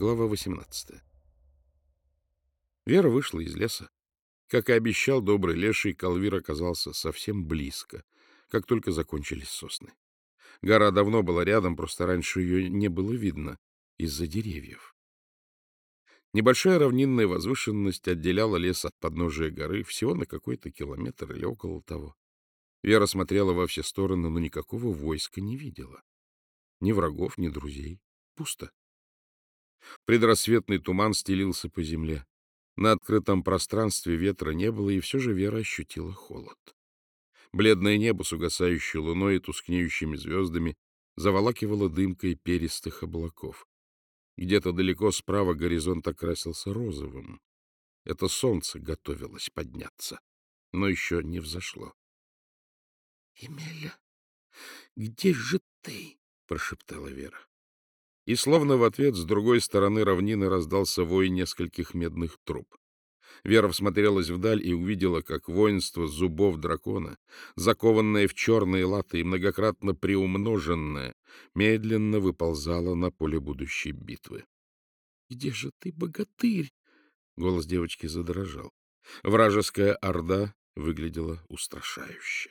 Глава 18. Вера вышла из леса. Как и обещал добрый леший, Калвир оказался совсем близко, как только закончились сосны. Гора давно была рядом, просто раньше ее не было видно из-за деревьев. Небольшая равнинная возвышенность отделяла лес от подножия горы всего на какой-то километр или около того. Вера смотрела во все стороны, но никакого войска не видела. Ни врагов, ни друзей. Пусто. Предрассветный туман стелился по земле. На открытом пространстве ветра не было, и все же Вера ощутила холод. Бледное небо с угасающей луной и тускнеющими звездами заволакивало дымкой перистых облаков. Где-то далеко справа горизонт окрасился розовым. Это солнце готовилось подняться, но еще не взошло. — Емеля, где же ты? — прошептала Вера. И словно в ответ с другой стороны равнины раздался вой нескольких медных труб. Вера всмотрелась вдаль и увидела, как воинство зубов дракона, закованное в черные латы и многократно приумноженное, медленно выползало на поле будущей битвы. — Где же ты, богатырь? — голос девочки задрожал. Вражеская орда выглядела устрашающе.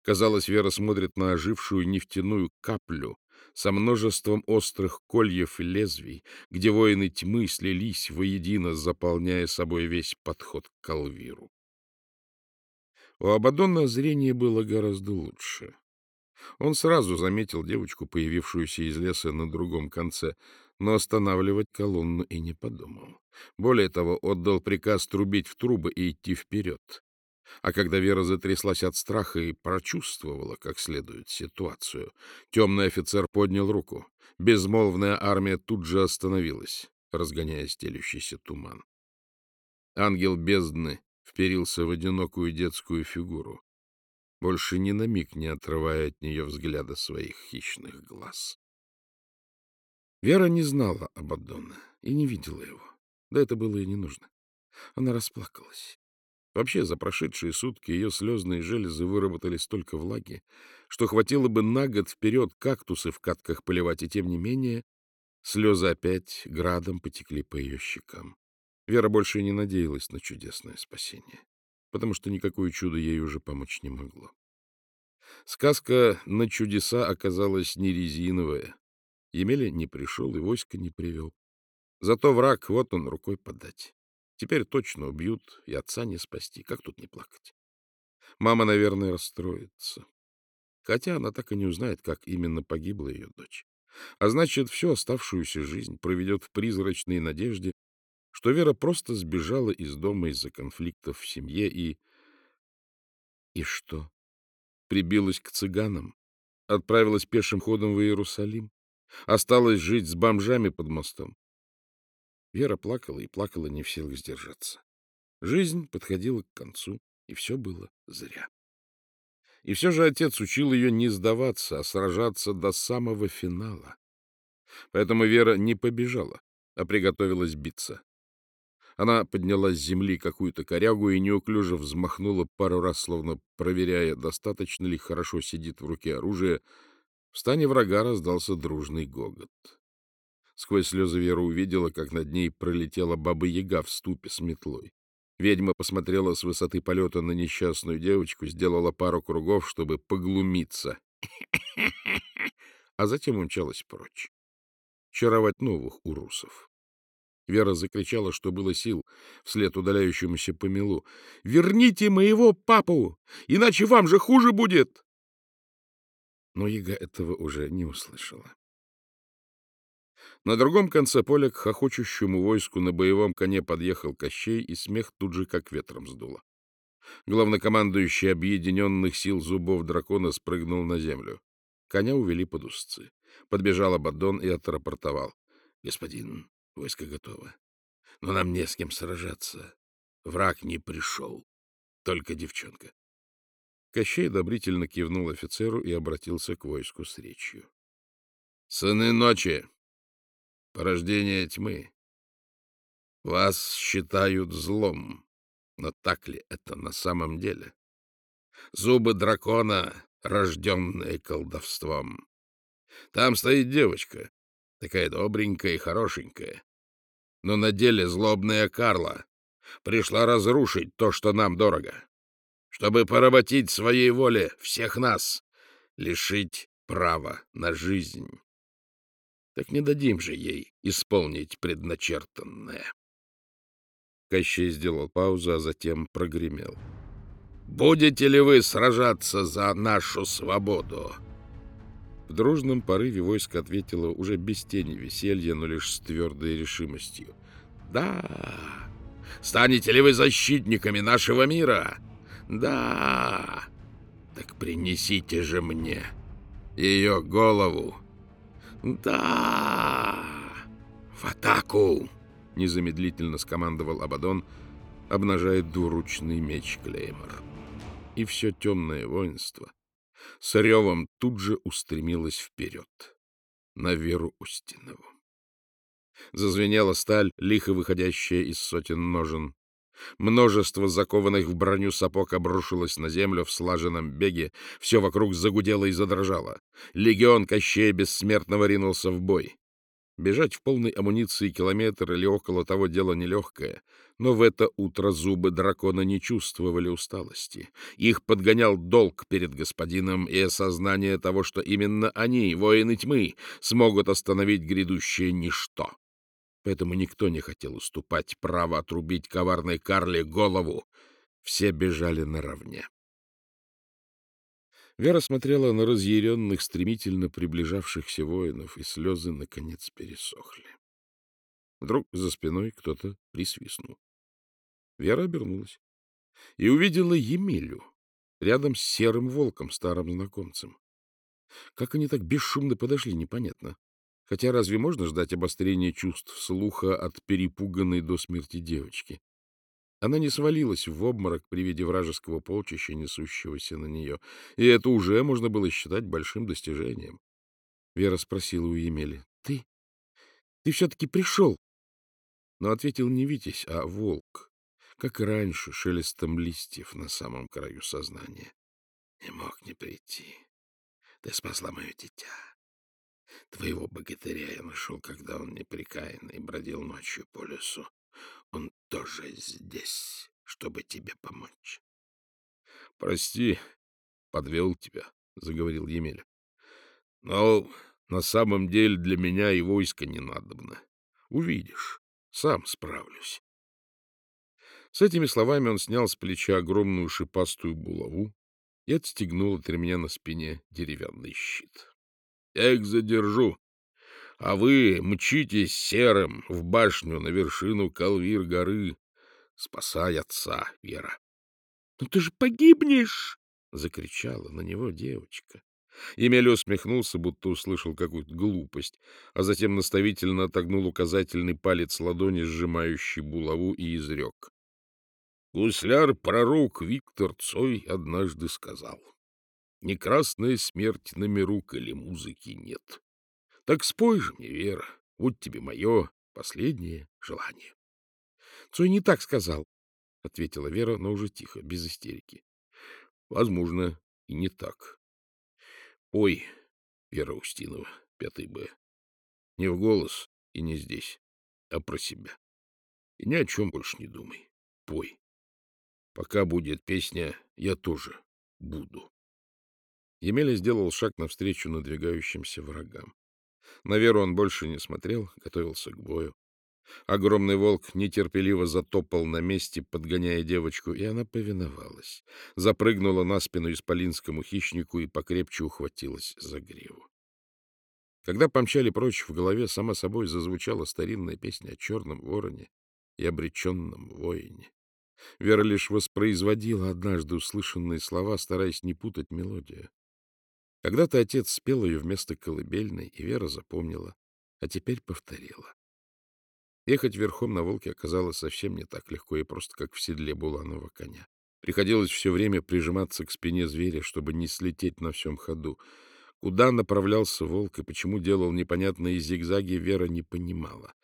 Казалось, Вера смотрит на ожившую нефтяную каплю, со множеством острых кольев и лезвий, где воины тьмы слились воедино, заполняя собой весь подход к Калвиру. У Абадона зрение было гораздо лучше. Он сразу заметил девочку, появившуюся из леса на другом конце, но останавливать колонну и не подумал. Более того, отдал приказ трубить в трубы и идти вперед. А когда Вера затряслась от страха и прочувствовала как следует ситуацию, темный офицер поднял руку. Безмолвная армия тут же остановилась, разгоняя стелющийся туман. Ангел бездны вперился в одинокую детскую фигуру, больше ни на миг не отрывая от нее взгляда своих хищных глаз. Вера не знала об Аддоне и не видела его. Да это было и не нужно. Она расплакалась. Вообще, за прошедшие сутки ее слезные железы выработали столько влаги, что хватило бы на год вперед кактусы в катках поливать, и тем не менее слезы опять градом потекли по ее щекам. Вера больше не надеялась на чудесное спасение, потому что никакое чудо ей уже помочь не могло. Сказка на чудеса оказалась не резиновая. Емеля не пришел и войска не привел. Зато враг, вот он, рукой подать. Теперь точно убьют, и отца не спасти. Как тут не плакать? Мама, наверное, расстроится. Хотя она так и не узнает, как именно погибла ее дочь. А значит, всю оставшуюся жизнь проведет в призрачной надежде, что Вера просто сбежала из дома из-за конфликтов в семье и... И что? Прибилась к цыганам? Отправилась пешим ходом в Иерусалим? Осталась жить с бомжами под мостом? Вера плакала и плакала не в силах сдержаться. Жизнь подходила к концу, и все было зря. И все же отец учил ее не сдаваться, а сражаться до самого финала. Поэтому Вера не побежала, а приготовилась биться. Она подняла с земли какую-то корягу и неуклюже взмахнула пару раз, словно проверяя, достаточно ли хорошо сидит в руке оружие. В стане врага раздался дружный гогот. Сквозь слезы Вера увидела, как над ней пролетела баба-яга в ступе с метлой. Ведьма посмотрела с высоты полета на несчастную девочку, сделала пару кругов, чтобы поглумиться, а затем умчалась прочь. Чаровать новых урусов. Вера закричала, что было сил, вслед удаляющемуся помелу. «Верните моего папу, иначе вам же хуже будет!» Но Яга этого уже не услышала. На другом конце поля к хохочущему войску на боевом коне подъехал Кощей, и смех тут же как ветром сдуло. Главнокомандующий объединенных сил зубов дракона спрыгнул на землю. Коня увели под узцы. Подбежал Абаддон и отрапортовал. — Господин, войско готово. Но нам не с кем сражаться. Враг не пришел. Только девчонка. Кощей одобрительно кивнул офицеру и обратился к войску с речью. — Сыны ночи! Порождение тьмы. Вас считают злом, но так ли это на самом деле? Зубы дракона, рожденные колдовством. Там стоит девочка, такая добренькая и хорошенькая. Но на деле злобная Карла пришла разрушить то, что нам дорого, чтобы поработить своей воле всех нас, лишить права на жизнь. Так не дадим же ей исполнить предначертанное. Кощей сделал паузу, а затем прогремел. «Будете ли вы сражаться за нашу свободу?» В дружном порыве войско ответило уже без тени веселья, но лишь с твердой решимостью. «Да! Станете ли вы защитниками нашего мира? Да! Так принесите же мне ее голову! Да! В атаку!» Незамедлительно скомандовал Абадон, обнажая двуручный меч Клеймор. И все темное воинство с ревом тут же устремилось вперед, на Веру Устинову. Зазвенела сталь, лихо выходящая из сотен ножен. Множество закованных в броню сапог обрушилось на землю в слаженном беге, все вокруг загудело и задрожало. Легион Кощея Бессмертного ринулся в бой. Бежать в полной амуниции километр или около того дело нелегкое, но в это утро зубы дракона не чувствовали усталости. Их подгонял долг перед господином и осознание того, что именно они, воины тьмы, смогут остановить грядущее ничто. Поэтому никто не хотел уступать право отрубить коварной Карле голову. Все бежали наравне. Вера смотрела на разъяренных, стремительно приближавшихся воинов, и слезы, наконец, пересохли. Вдруг за спиной кто-то присвистнул. Вера обернулась и увидела Емелю рядом с серым волком, старым знакомцем. Как они так бесшумно подошли, непонятно. Хотя разве можно ждать обострения чувств слуха от перепуганной до смерти девочки? Она не свалилась в обморок при виде вражеского полчища, несущегося на нее, и это уже можно было считать большим достижением. Вера спросила у Емели, — Ты? Ты все-таки пришел? Но ответил не Витязь, а волк, как и раньше, шелестом листьев на самом краю сознания. Не мог не прийти. Ты спасла мое дитя. Твоего богатыря я нашел, когда он неприкаянный бродил ночью по лесу. Он тоже здесь, чтобы тебе помочь. — Прости, подвел тебя, — заговорил Емеля. — Но на самом деле для меня и войска не надобно. Увидишь, сам справлюсь. С этими словами он снял с плеча огромную шипастую булаву и отстегнул от ремня на спине деревянный щит. — Я их задержу, а вы мчитесь серым в башню на вершину Калвир-горы, спасай отца, Вера. — Но ты же погибнешь! — закричала на него девочка. Емеля усмехнулся, будто услышал какую-то глупость, а затем наставительно отогнул указательный палец ладони, сжимающий булаву, и изрек. Гусляр-пророк Виктор Цой однажды сказал, «Не красная смерть миру, коли музыки нет. Так спой же мне, Вера, вот тебе мое последнее желание. — Цой не так сказал, — ответила Вера, но уже тихо, без истерики. — Возможно, и не так. Пой, Вера Устинова, пятый Б. Не в голос и не здесь, а про себя. И ни о чем больше не думай. Пой. Пока будет песня, я тоже буду. Емеля сделал шаг навстречу надвигающимся врагам. На Веру он больше не смотрел, готовился к бою. Огромный волк нетерпеливо затопал на месте, подгоняя девочку, и она повиновалась. Запрыгнула на спину исполинскому хищнику и покрепче ухватилась за гриву. Когда помчали прочь, в голове сама собой зазвучала старинная песня о черном вороне и обреченном воине. Вера лишь воспроизводила однажды услышанные слова, стараясь не путать мелодию. Когда-то отец спел ее вместо колыбельной, и Вера запомнила, а теперь повторила. Ехать верхом на волке оказалось совсем не так легко и просто, как в седле буланого коня. Приходилось все время прижиматься к спине зверя, чтобы не слететь на всем ходу. Куда направлялся волк и почему делал непонятные зигзаги, Вера не понимала.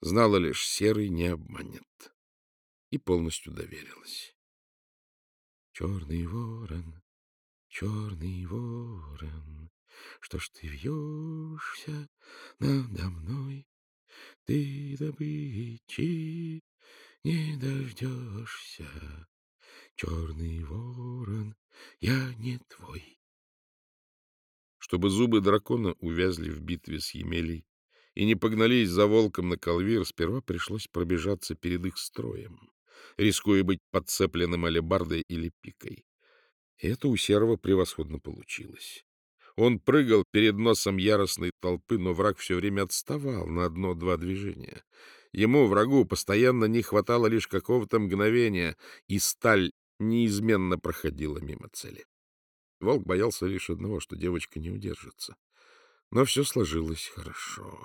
Знала лишь, серый не обманет. И полностью доверилась. Черный ворон, Черный ворон, Что ж ты вьешься надо мной? Ты добычи не дождешься. Черный ворон, я не твой. Чтобы зубы дракона увязли в битве с Емелей и не погнались за волком на Калвир, сперва пришлось пробежаться перед их строем, рискуя быть подцепленным алебардой или пикой. Это у Серого превосходно получилось. Он прыгал перед носом яростной толпы, но враг все время отставал на одно-два движения. Ему, врагу, постоянно не хватало лишь какого-то мгновения, и сталь неизменно проходила мимо цели. Волк боялся лишь одного, что девочка не удержится. Но все сложилось хорошо.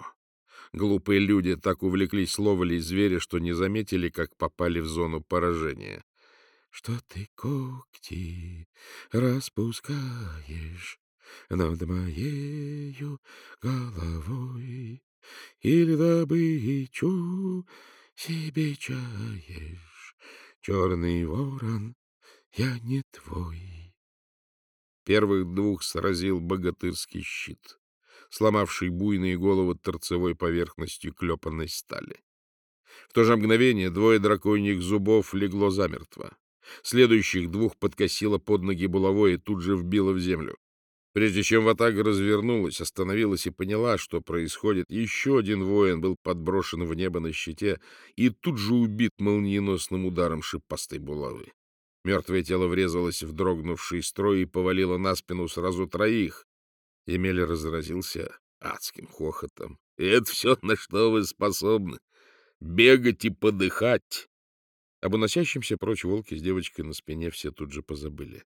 Глупые люди так увлеклись ловлей зверя, что не заметили, как попали в зону поражения. — Что ты когти распускаешь над моею головой? Или добычу себе чаешь, черный ворон, я не твой. Первых двух сразил богатырский щит, сломавший буйные головы торцевой поверхностью клепанной стали. В то же мгновение двое драконьих зубов легло замертво. Следующих двух подкосило под ноги булавой и тут же вбило в землю. Прежде чем Ватага развернулась, остановилась и поняла, что происходит, еще один воин был подброшен в небо на щите и тут же убит молниеносным ударом шипастой булавы. Мертвое тело врезалось в дрогнувший строй и повалило на спину сразу троих. Емель разразился адским хохотом. — Это все, на что вы способны. Бегать и подыхать. Об уносящемся прочь волке с девочкой на спине все тут же позабыли.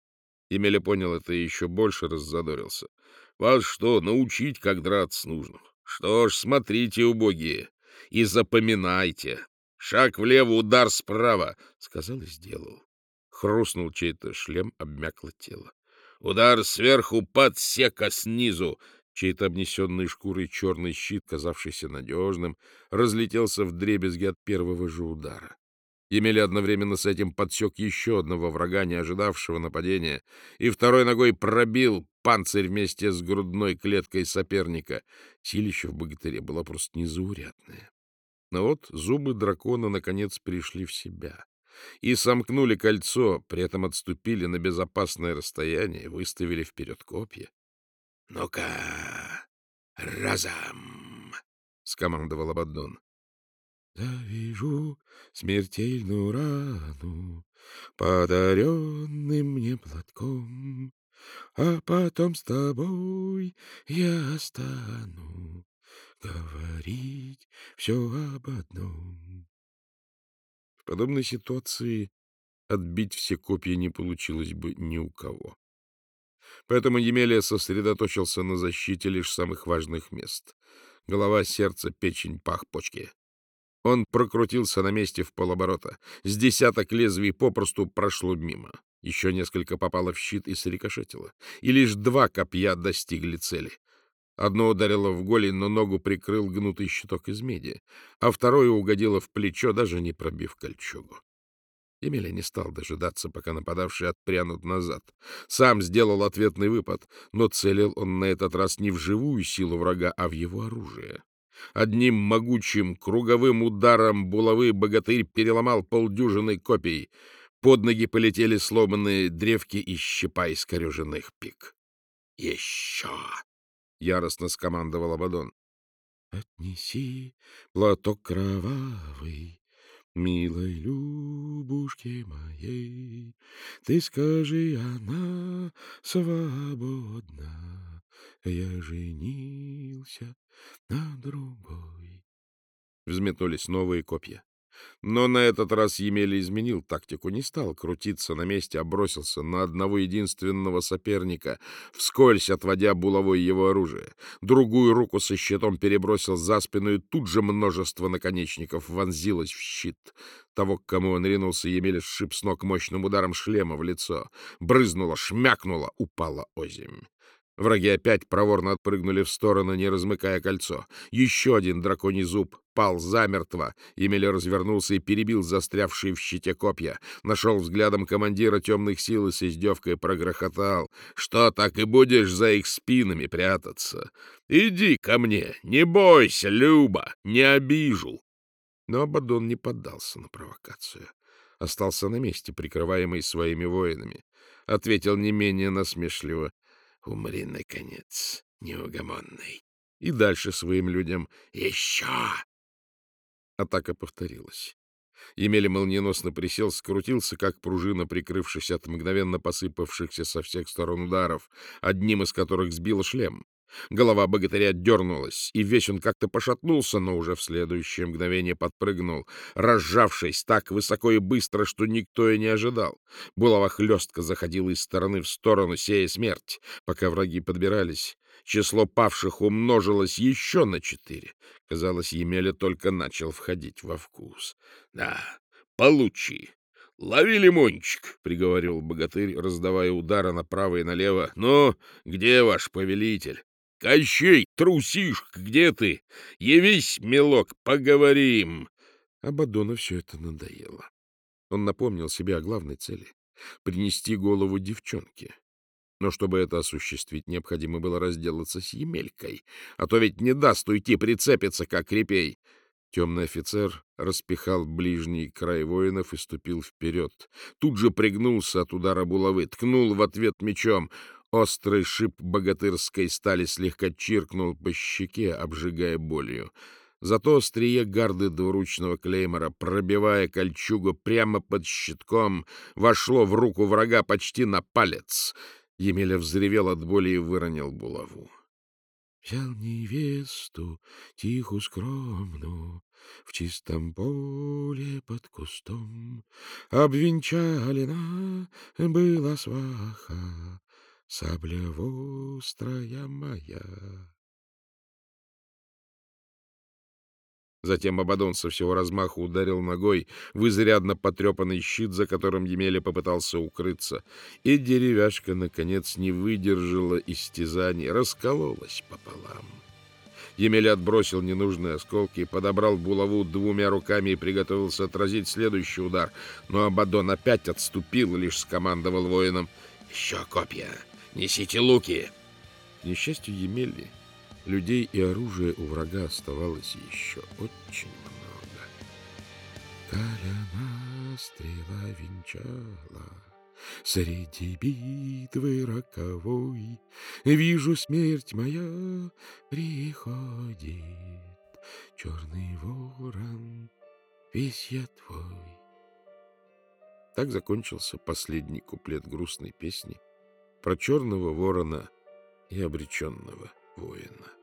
Емеля понял это и еще больше раззадорился. — Вас что, научить, как драться нужно? Что ж, смотрите, убогие, и запоминайте. Шаг влево, удар справа, — сказал и сделал. Хрустнул чей-то шлем, обмякло тело. Удар сверху, подсека снизу. Чей-то обнесенный шкурой черный щит, казавшийся надежным, разлетелся в дребезги от первого же удара. Емеля одновременно с этим подсек еще одного врага, не ожидавшего нападения, и второй ногой пробил панцирь вместе с грудной клеткой соперника. Силище в богатыре было просто незаурядное. Но вот зубы дракона наконец пришли в себя и сомкнули кольцо, при этом отступили на безопасное расстояние выставили вперед копья. — Ну-ка, разом! — скомандовал Абаддон. Завяжу смертельную рану подаренным мне платком, а потом с тобой я стану говорить все об одном. В подобной ситуации отбить все копья не получилось бы ни у кого. Поэтому Емелия сосредоточился на защите лишь самых важных мест — голова, сердце, печень, пах, почки. Он прокрутился на месте в полоборота. С десяток лезвий попросту прошло мимо. Еще несколько попало в щит и срикошетило. И лишь два копья достигли цели. Одно ударило в голень, но ногу прикрыл гнутый щиток из меди, а второе угодило в плечо, даже не пробив кольчугу. Емеля не стал дожидаться, пока нападавшие отпрянут назад. Сам сделал ответный выпад, но целил он на этот раз не в живую силу врага, а в его оружие. Одним могучим круговым ударом булавы богатырь переломал полдюжины копий. Под ноги полетели сломанные древки и щепа искореженных пик. «Еще!» — яростно скомандовал Абадон. «Отнеси платок кровавый, милой Любушке моей. Ты скажи, она свободна, я женился на другой. Взметнулись новые копья. Но на этот раз Емеля изменил тактику, не стал крутиться на месте, а бросился на одного единственного соперника, вскользь отводя булавой его оружие. Другую руку со щитом перебросил за спину, и тут же множество наконечников вонзилось в щит. Того, к кому он ринулся, Емеля сшиб с ног мощным ударом шлема в лицо. Брызнуло, шмякнуло, упало озимь. Враги опять проворно отпрыгнули в сторону, не размыкая кольцо. Еще один драконий зуб пал замертво. Емеля развернулся и перебил застрявшие в щите копья. Нашел взглядом командира темных сил и с издевкой прогрохотал. «Что, так и будешь за их спинами прятаться? Иди ко мне, не бойся, Люба, не обижу!» Но Абадон не поддался на провокацию. Остался на месте, прикрываемый своими воинами. Ответил не менее насмешливо. Умри, наконец, неугомонный. И дальше своим людям «Еще!» Атака повторилась. Емеля молниеносно присел, скрутился, как пружина, прикрывшись от мгновенно посыпавшихся со всех сторон ударов, одним из которых сбил шлем. Голова богатыря дернулась, и весь он как-то пошатнулся, но уже в следующее мгновение подпрыгнул, разжавшись так высоко и быстро, что никто и не ожидал. Булава хлестко заходила из стороны в сторону, сея смерть. Пока враги подбирались, число павших умножилось еще на четыре. Казалось, Емеля только начал входить во вкус. — Да, получи, — Лови лимончик, — приговорил богатырь, раздавая удары направо и налево. — Ну, где ваш повелитель? — Кощей, трусишка, где ты? Явись, милок, поговорим. Абадону все это надоело. Он напомнил себе о главной цели — принести голову девчонке. Но чтобы это осуществить, необходимо было разделаться с Емелькой, а то ведь не даст уйти, прицепиться, как репей. Темный офицер распихал ближний край воинов и ступил вперед. Тут же пригнулся от удара булавы, ткнул в ответ мечом — Острый шип богатырской стали слегка чиркнул по щеке, обжигая болью. Зато острие гарды двуручного клеймора, пробивая кольчугу прямо под щитком, вошло в руку врага почти на палец. Емеля взревел от боли и выронил булаву. Взял невесту, тиху скромную, В чистом поле под кустом. Обвенчалена была сваха, сабля вострая моя. Затем Абадон со всего размаху ударил ногой в изрядно потрепанный щит, за которым Емеля попытался укрыться, и деревяшка, наконец, не выдержала истязаний, раскололась пополам. Емеля отбросил ненужные осколки, подобрал булаву двумя руками и приготовился отразить следующий удар, но Абадон опять отступил и лишь скомандовал воинам «Еще копья! Несите луки!» К несчастью Емели, людей и оружия у врага оставалось еще очень много. Коляна стрела венчала Среди битвы роковой Вижу, смерть моя приходит. Черный ворон, весь я твой. Так закончился последний куплет грустной песни, про черного ворона и обреченного воина.